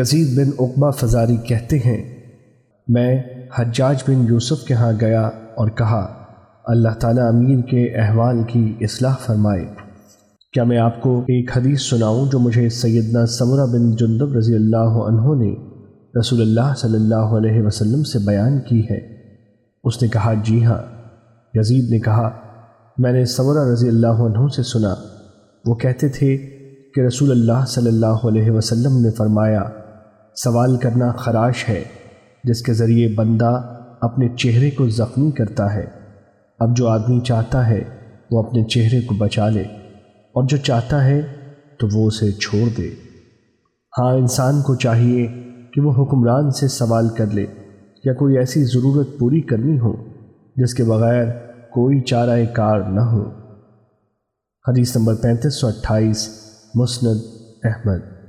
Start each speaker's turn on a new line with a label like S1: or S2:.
S1: یزید بن عقبہ فزاری کہتے ہیں، میں حجاج بن یوسف کے ہاں گیا اور کہا، اللہ تعالیٰ امیر کے احوال کی اصلاح فرمائے۔ کیا میں آپ کو ایک حدیث سناؤں جو مجھے سیدنا سمرہ بن جندب رضی اللہ عنہ نے رسول اللہ صلی اللہ علیہ وسلم سے بیان کی ہے؟ اس نے کہا جی ہاں۔ یزید نے کہا، میں نے سمرہ رضی اللہ عنہ سے سنا۔ وہ کہتے تھے کہ رسول اللہ صلی اللہ علیہ وسلم نے فرمایا سوال کرنا خراش ہے، جس کے ذریعے بندہ اپنے چہرے کو زخمی کرتا ہے۔ اب جو آدمی چاہتا ہے، وہ اپنے چہرے کو بچا لے، اور جو چاہتا ہے، تو وہ اسے چھوڑ دے۔ ہاں انسان کو چاہیے کہ وہ حکمران سے سوال کر لے، یا کوئی ایسی ضرورت پوری کرنی ہو، جس کے بغیر کوئی چارہ کار نہ ہو۔ حدیث نمبر پینتیس سو اٹھائیس، مسند احمد۔